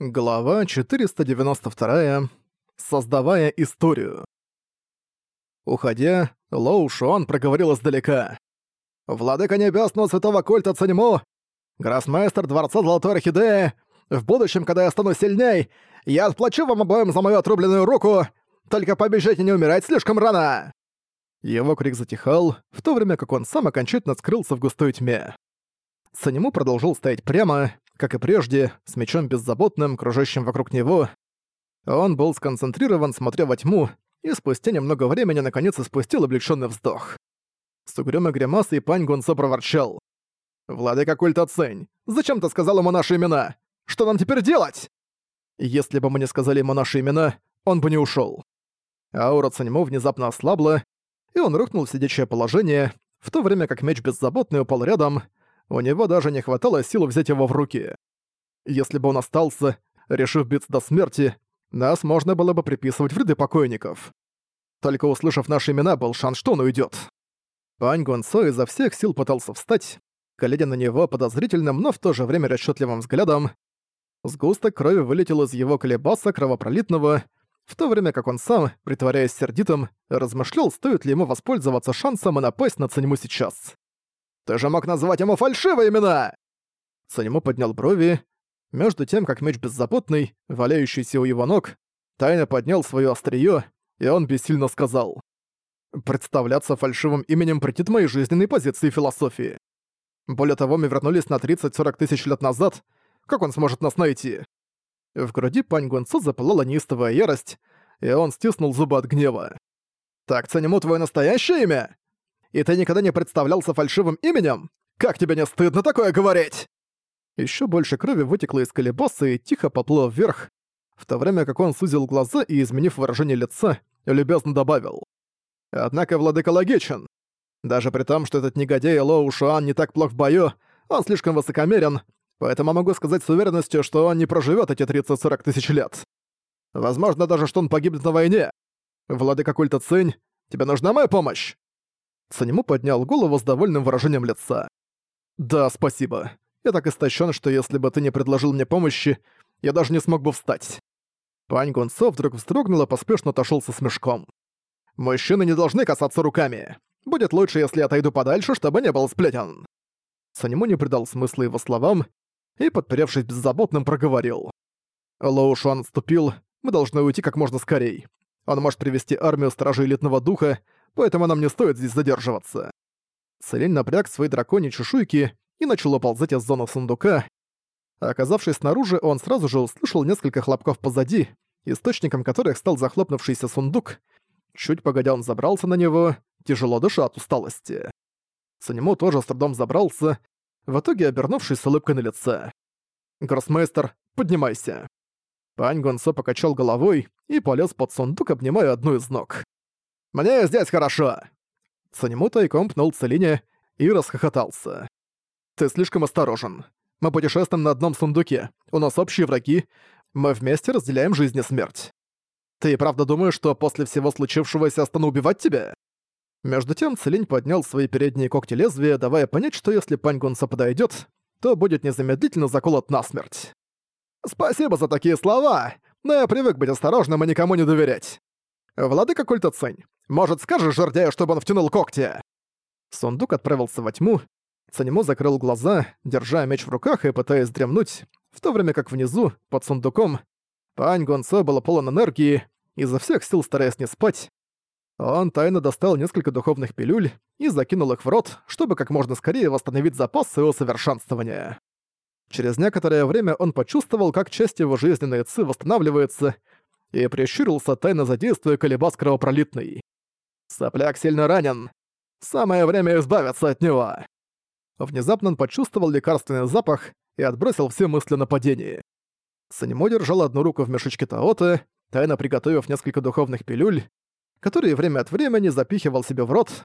Глава 492. Создавая историю. Уходя, Лоу Шуан проговорил издалека. «Владыка Небесного Святого Культа Цанему, гроссмейстер Дворца Золотой Орхидеи, в будущем, когда я стану сильней, я отплачу вам обоим за мою отрубленную руку, только побежите не умирать слишком рано!» Его крик затихал, в то время как он сам окончательно скрылся в густой тьме. Санему продолжил стоять прямо, как и прежде, с мечом беззаботным, кружащим вокруг него. Он был сконцентрирован, смотря во тьму, и спустя немного времени наконец испустил облегченный вздох. С угрюмой гримасой пань Гунсо проворчал. «Владыка культа Цень, зачем ты сказал ему наши имена? Что нам теперь делать?» Если бы мы не сказали ему наши имена, он бы не ушел. Аура Цаньмо внезапно ослабла, и он рухнул в сидячее положение, в то время как меч беззаботный упал рядом, у него даже не хватало сил взять его в руки. Если бы он остался, решив биться до смерти, нас можно было бы приписывать в ряды покойников. Только услышав наши имена, был шанс, что он уйдет. Пань Гонсо изо всех сил пытался встать, глядя на него подозрительным, но в то же время расчетливым взглядом. Сгусток крови вылетел из его колебаса кровопролитного, в то время как он сам, притворяясь сердитым, размышлял, стоит ли ему воспользоваться шансом и напасть на Цаньму сейчас. Ты же мог назвать ему фальшивые имена!» Санему поднял брови. Между тем, как меч беззаботный, валяющийся у его ног, тайно поднял своё острие, и он бессильно сказал. «Представляться фальшивым именем претит моей жизненной позиции философии. Более того, мы вернулись на 30-40 тысяч лет назад. Как он сможет нас найти?» В груди пань Гунцу запылала неистовая ярость, и он стиснул зубы от гнева. «Так ценему твое настоящее имя? И ты никогда не представлялся фальшивым именем? Как тебе не стыдно такое говорить?» Еще больше крови вытекло из колебаса и тихо поплыло вверх, в то время как он сузил глаза и, изменив выражение лица, любезно добавил. «Однако владыка логичен. Даже при том, что этот негодяй Лоу Шуан не так плох в бою, он слишком высокомерен, поэтому могу сказать с уверенностью, что он не проживет эти 30-40 тысяч лет. Возможно даже, что он погибнет на войне. Владыка культа Цинь, тебе нужна моя помощь?» Санему поднял голову с довольным выражением лица. «Да, спасибо. Я так истощен, что если бы ты не предложил мне помощи, я даже не смог бы встать». Пань Гунцо вдруг вздрогнул и поспешно отошел со смешком. «Мужчины не должны касаться руками. Будет лучше, если я отойду подальше, чтобы не был сплетен». Санему не придал смысла его словам и, подперевшись беззаботным, проговорил. Лоу Шуан отступил, мы должны уйти как можно скорей. Он может привести армию стражей элитного духа, поэтому нам не стоит здесь задерживаться. Целень напряг свои драконьи чешуйки и начал уползать из зоны сундука. Оказавшись снаружи, он сразу же услышал несколько хлопков позади, источником которых стал захлопнувшийся сундук. Чуть погодя он забрался на него, тяжело дыша от усталости. Санему тоже с трудом забрался, в итоге обернувшись с улыбкой на лице. «Гроссмейстер, поднимайся!» Пань Гонсо покачал головой и полез под сундук, обнимая одну из ног. Мне здесь хорошо!» Санему тайком пнул Целине и расхохотался. «Ты слишком осторожен. Мы путешествуем на одном сундуке. У нас общие враги. Мы вместе разделяем жизнь и смерть. Ты правда думаешь, что после всего случившегося стану убивать тебя?» Между тем Целинь поднял свои передние когти лезвия, давая понять, что если Пань Гунса подойдет, то будет незамедлительно заколот насмерть. «Спасибо за такие слова, но я привык быть осторожным и никому не доверять. Владыка культа Цень, может, скажешь жердяю, чтобы он втянул когти?» Сундук отправился во тьму. Цанему закрыл глаза, держа меч в руках и пытаясь дремнуть, в то время как внизу, под сундуком, Пань Гонцо был полон энергии, изо всех сил стараясь не спать. Он тайно достал несколько духовных пилюль и закинул их в рот, чтобы как можно скорее восстановить запас своего совершенствования. Через некоторое время он почувствовал, как часть его жизненной ци восстанавливается, и прищурился, тайно задействуя колебас кровопролитный. Сопляк сильно ранен. Самое время избавиться от него. Внезапно он почувствовал лекарственный запах и отбросил все мысли на падение. Санимо держал одну руку в мешочке Таота, тайно приготовив несколько духовных пилюль, которые время от времени запихивал себе в рот.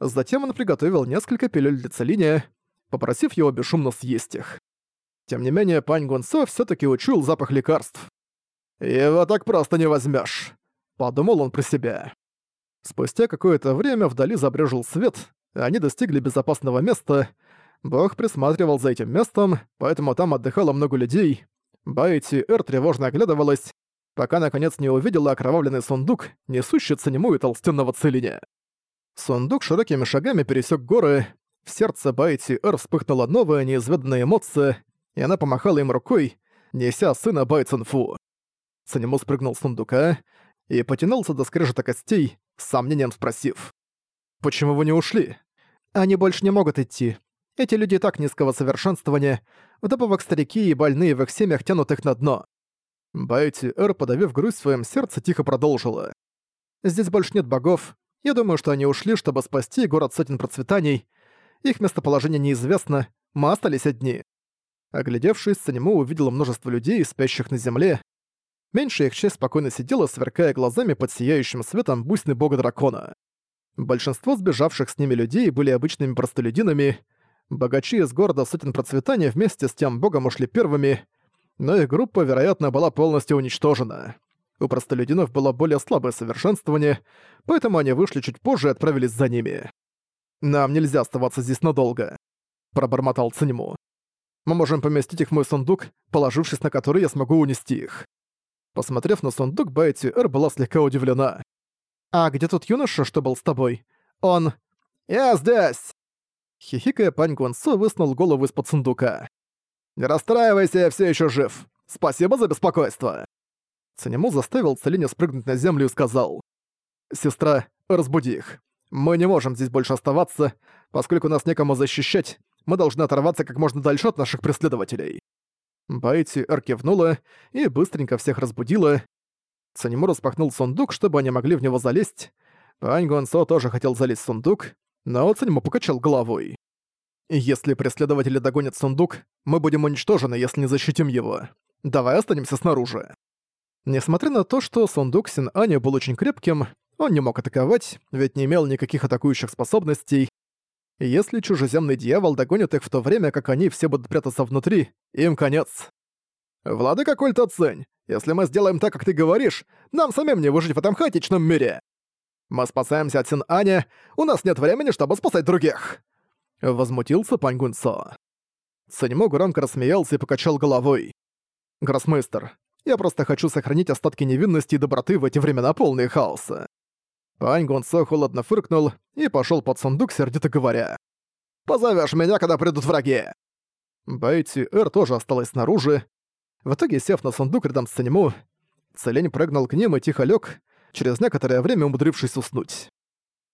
Затем он приготовил несколько пилюль для Целиния, попросив его бесшумно съесть их. Тем не менее, пань Гунсо все таки учуял запах лекарств. «Его так просто не возьмешь, подумал он про себя. Спустя какое-то время вдали забрежил свет, они достигли безопасного места. Бог присматривал за этим местом, поэтому там отдыхало много людей. Байти Эр тревожно оглядывалась, пока наконец не увидела окровавленный сундук, несущий ценему и толстенного целиня. Сундук широкими шагами пересек горы, в сердце Байти Эр вспыхнула новая неизведанная эмоция, и она помахала им рукой, неся сына Бай Цинфу. Цанему спрыгнул с сундука и потянулся до скрежета костей, с сомнением спросив. «Почему вы не ушли?» «Они больше не могут идти. Эти люди так низкого совершенствования, вдобавок старики и больные в их семьях тянут их на дно». Байти Эр, подавив грусть в своем сердце, тихо продолжила. «Здесь больше нет богов. Я думаю, что они ушли, чтобы спасти город сотен процветаний. Их местоположение неизвестно, мы остались одни». Оглядевшись, Санему увидела множество людей, спящих на земле. Меньшая их часть спокойно сидела, сверкая глазами под сияющим светом бусины бога-дракона. Большинство сбежавших с ними людей были обычными простолюдинами. Богачи из города сотен процветания вместе с тем богом ушли первыми, но их группа, вероятно, была полностью уничтожена. У простолюдинов было более слабое совершенствование, поэтому они вышли чуть позже и отправились за ними. «Нам нельзя оставаться здесь надолго», — пробормотал Циньму. «Мы можем поместить их в мой сундук, положившись на который я смогу унести их». Посмотрев на сундук, Байти Эр была слегка удивлена. «А где тот юноша, что был с тобой? Он...» «Я здесь!» Хихикая, пань Гуансо высунул голову из-под сундука. «Не расстраивайся, я все еще жив. Спасибо за беспокойство!» Цанему заставил Целине спрыгнуть на землю и сказал. «Сестра, разбуди их. Мы не можем здесь больше оставаться, поскольку нас некому защищать, мы должны оторваться как можно дальше от наших преследователей». Байти Эр и быстренько всех разбудила. Цанему распахнул сундук, чтобы они могли в него залезть. Пань Гуансо тоже хотел залезть в сундук, но Цанему покачал головой. «Если преследователи догонят сундук, мы будем уничтожены, если не защитим его. Давай останемся снаружи». Несмотря на то, что сундук Син-Ани был очень крепким, он не мог атаковать, ведь не имел никаких атакующих способностей. Если чужеземный дьявол догонит их в то время, как они все будут прятаться внутри, им конец. «Владыка Культа Цень, если мы сделаем так, как ты говоришь, нам самим не выжить в этом хаотичном мире. Мы спасаемся от Син-Аня, у нас нет времени, чтобы спасать других!» Возмутился Пань Гунцо. Циньмо громко рассмеялся и покачал головой. «Гроссмейстер, я просто хочу сохранить остатки невинности и доброты в эти времена полные хаоса». Пань Гунцо холодно фыркнул и пошел под сундук, сердито говоря. «Позовешь меня, когда придут враги!» Бэйти Эр тоже осталась снаружи. В итоге, сев на сундук рядом с Санему, Целень прыгнул к ним и тихо лег, через некоторое время умудрившись уснуть.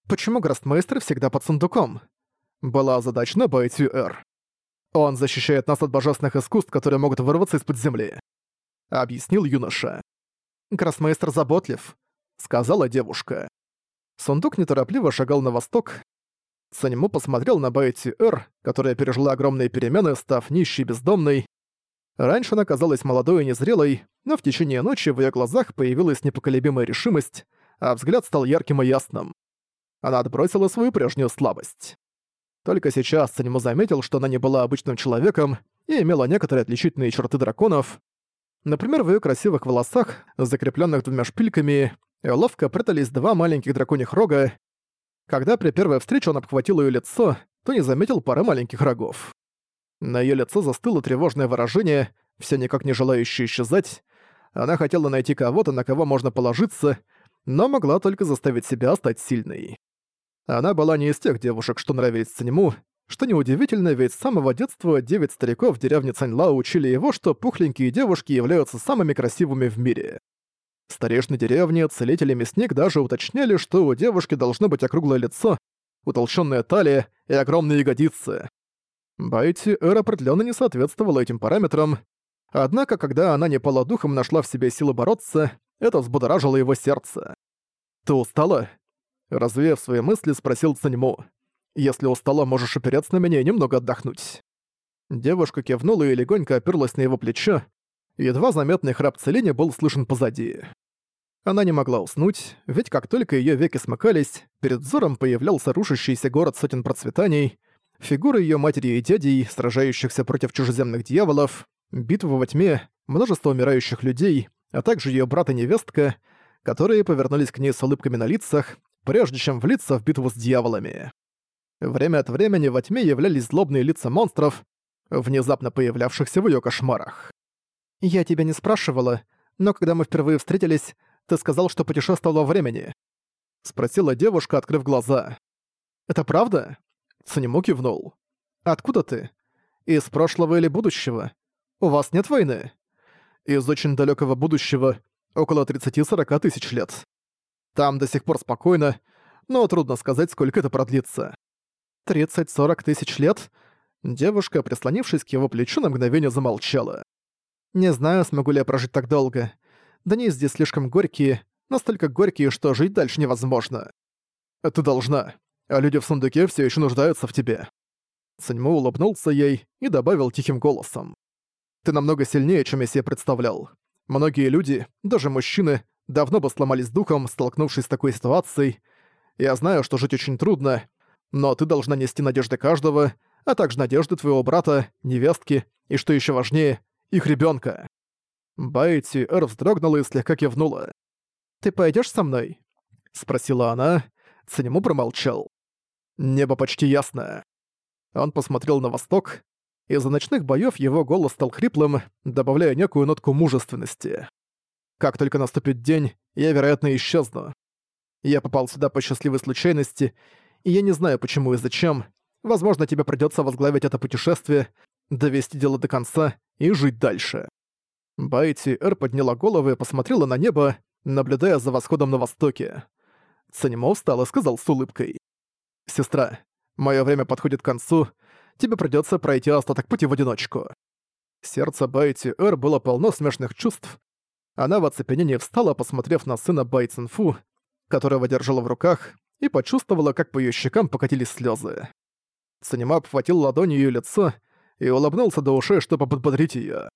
«Почему Грастмейстер всегда под сундуком?» Была озадачена Бэйти Эр. «Он защищает нас от божественных искусств, которые могут вырваться из-под земли», — объяснил юноша. «Грастмейстер заботлив», — сказала девушка. Сундук неторопливо шагал на восток. Санему посмотрел на Байти Эр, которая пережила огромные перемены, став нищей и бездомной. Раньше она казалась молодой и незрелой, но в течение ночи в её глазах появилась непоколебимая решимость, а взгляд стал ярким и ясным. Она отбросила свою прежнюю слабость. Только сейчас Санему заметил, что она не была обычным человеком и имела некоторые отличительные черты драконов. Например, в её красивых волосах, закреплённых двумя шпильками, ловко прятались два маленьких драконьих рога. Когда при первой встрече он обхватил её лицо, то не заметил пары маленьких рогов. На её лицо застыло тревожное выражение, всё никак не желающее исчезать. Она хотела найти кого-то, на кого можно положиться, но могла только заставить себя стать сильной. Она была не из тех девушек, что нравились Циньму, что неудивительно, ведь с самого детства девять стариков в деревне Цаньла учили его, что пухленькие девушки являются самыми красивыми в мире. Старейшины деревни, целитель и мясник даже уточняли, что у девушки должно быть округлое лицо, утолщенная талия и огромные ягодицы. Байти Эр определенно не соответствовала этим параметрам, однако когда она не пала духом нашла в себе силы бороться, это взбудоражило его сердце. «Ты устала?» Развеяв свои мысли, спросил Цаньму. «Если устала, можешь опереться на меня и немного отдохнуть». Девушка кивнула и легонько оперлась на его плечо, Едва заметный храп Целине был слышен позади. Она не могла уснуть, ведь как только ее веки смыкались, перед взором появлялся рушащийся город сотен процветаний, фигуры ее матери и дядей, сражающихся против чужеземных дьяволов, битвы во тьме, множество умирающих людей, а также ее брат и невестка, которые повернулись к ней с улыбками на лицах, прежде чем влиться в битву с дьяволами. Время от времени во тьме являлись злобные лица монстров, внезапно появлявшихся в ее кошмарах. «Я тебя не спрашивала, но когда мы впервые встретились, ты сказал, что путешествовал во времени». Спросила девушка, открыв глаза. «Это правда?» Цанему кивнул. «Откуда ты? Из прошлого или будущего? У вас нет войны?» «Из очень далекого будущего, около 30-40 тысяч лет. Там до сих пор спокойно, но трудно сказать, сколько это продлится. 30-40 тысяч лет?» Девушка, прислонившись к его плечу, на мгновение замолчала. «Не знаю, смогу ли я прожить так долго. Дни здесь слишком горькие, настолько горькие, что жить дальше невозможно. Ты должна, а люди в сундуке все еще нуждаются в тебе». Саньму улыбнулся ей и добавил тихим голосом. «Ты намного сильнее, чем я себе представлял. Многие люди, даже мужчины, давно бы сломались духом, столкнувшись с такой ситуацией. Я знаю, что жить очень трудно, но ты должна нести надежды каждого, а также надежды твоего брата, невестки и, что еще важнее, их ребенка. Байти Эр вздрогнула и слегка кивнула. «Ты пойдешь со мной?» — спросила она. Ценему промолчал. Небо почти ясное. Он посмотрел на восток. Из-за ночных боёв его голос стал хриплым, добавляя некую нотку мужественности. «Как только наступит день, я, вероятно, исчезну. Я попал сюда по счастливой случайности, и я не знаю, почему и зачем. Возможно, тебе придётся возглавить это путешествие, довести дело до конца и жить дальше». Байти Эр подняла голову и посмотрела на небо, наблюдая за восходом на востоке. Цанимо встал и сказал с улыбкой. «Сестра, мое время подходит к концу, тебе придется пройти остаток пути в одиночку». Сердце Байти Эр было полно смешных чувств. Она в оцепенении встала, посмотрев на сына Бай Цинфу, которого держала в руках, и почувствовала, как по её щекам покатились слезы. Цанима обхватил ладонью её лицо и улыбнулся до ушей, чтобы подбодрить её.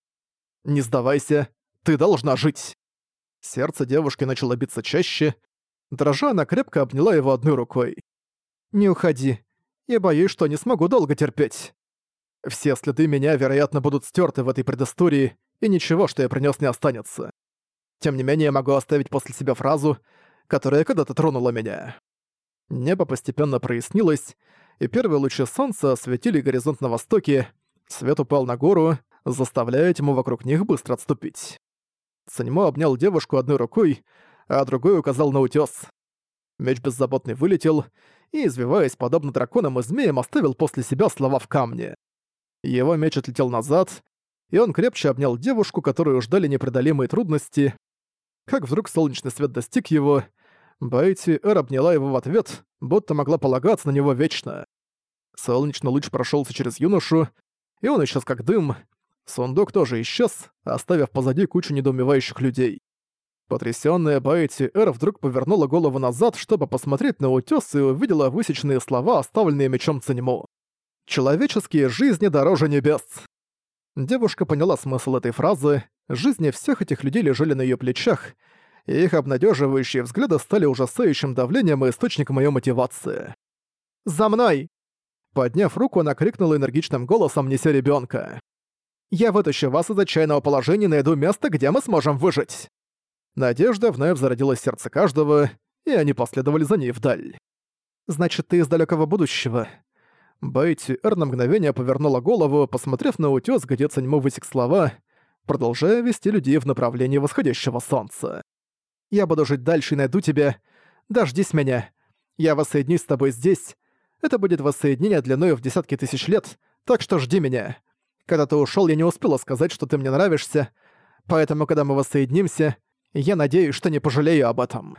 «Не сдавайся, ты должна жить!» Сердце девушки начало биться чаще. Дрожа, она крепко обняла его одной рукой. «Не уходи. Я боюсь, что не смогу долго терпеть. Все следы меня, вероятно, будут стерты в этой предыстории, и ничего, что я принес, не останется. Тем не менее, я могу оставить после себя фразу, которая когда-то тронула меня». Небо постепенно прояснилось, и первые лучи солнца осветили горизонт на востоке, свет упал на гору, заставляя тьму вокруг них быстро отступить. Саньмо обнял девушку одной рукой, а другой указал на утёс. Меч беззаботный вылетел и, извиваясь подобно драконам и змеям, оставил после себя слова в камне. Его меч отлетел назад, и он крепче обнял девушку, которую ждали непреодолимые трудности. Как вдруг солнечный свет достиг его, Байти Эр обняла его в ответ, будто могла полагаться на него вечно. Солнечный луч прошелся через юношу, и он исчез как дым, Сундук тоже исчез, оставив позади кучу недоумевающих людей. Потрясённая Байти Эр вдруг повернула голову назад, чтобы посмотреть на утёс и увидела высеченные слова, оставленные мечом Циньмо. «Человеческие жизни дороже небес». Девушка поняла смысл этой фразы, жизни всех этих людей лежали на её плечах, и их обнадеживающие взгляды стали ужасающим давлением и источником её мотивации. «За мной!» Подняв руку, она крикнула энергичным голосом, неся ребёнка. Я вытащу вас из отчаянного положения и найду место, где мы сможем выжить». Надежда вновь зародилась в сердце каждого, и они последовали за ней вдаль. «Значит, ты из далекого будущего». Бейти Эр на мгновение повернула голову, посмотрев на утёс, где Цаньмо высек слова, продолжая вести людей в направлении восходящего солнца. «Я буду жить дальше и найду тебя. Дождись меня. Я воссоединюсь с тобой здесь. Это будет воссоединение длиною в десятки тысяч лет, так что жди меня. Когда ты ушёл, я не успела сказать, что ты мне нравишься, поэтому, когда мы воссоединимся, я надеюсь, что не пожалею об этом».